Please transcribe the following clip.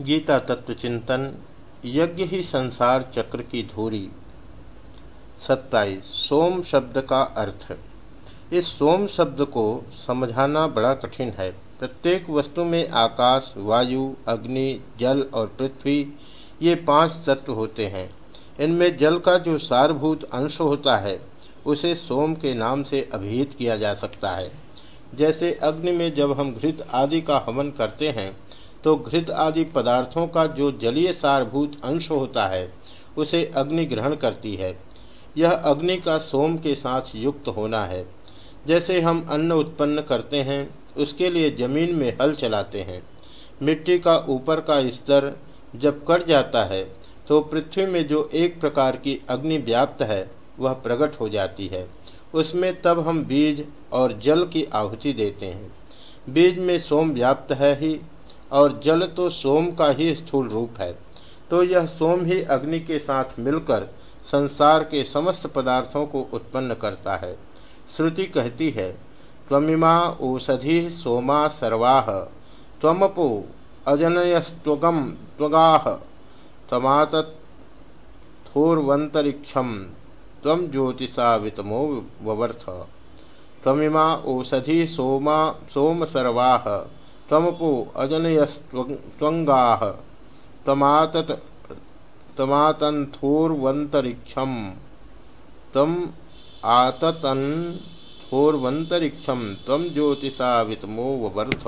गीता तत्व चिंतन, यज्ञ ही संसार चक्र की धूरी। सत्ताईस, सोम शब्द का अर्थ। इस सोम शब्द को समझाना बड़ा कठिन है। प्रत्येक वस्तु में आकाश, वायु, अग्नि, जल और पृथ्वी, ये पाँच तत्व होते हैं। इनमें जल का जो सारभूत अंश होता है, उसे सोम के नाम से अभिहित किया जा सकता है। जैसे अग्नि में जब हम घृत आदि का हवन करते हैं तो घृत आदि पदार्थों का जो जलीय सारभूत अंश होता है, उसे अग्नि ग्रहण करती है। यह अग्नि का सोम के साथ युक्त होना है। जैसे हम अन्न उत्पन्न करते हैं, उसके लिए ज़मीन में हल चलाते हैं। मिट्टी का ऊपर का स्तर जब कट जाता है तो पृथ्वी में जो एक प्रकार की अग्नि व्याप्त है, वह प्रकट हो जाती है। उसमें तब हम बीज और जल की आहुति देते हैं। बीज में सोम व्याप्त है ही और जल तो सोम का ही स्थूल रूप है। तो यह सोम ही अग्नि के साथ मिलकर संसार के समस्त पदार्थों को उत्पन्न करता है। श्रुति कहती है, त्वमिमा ओषधि सोमा सर्वाह त्वमपो अजनयस्त्वगम त्वगाह तमातथोर्वंतरिक्षम तम ज्योतिषा वितमो ववर्थ। त्वमिमा औषधि सोमा, सोम सर्वाह तमपो अजनयस्वंगा तमातत तमातन्थोर्वन्तरिक्षं तम आततन्थोर्वन्तरिक्षं तम ज्योतिषा वितमो ववर्थ।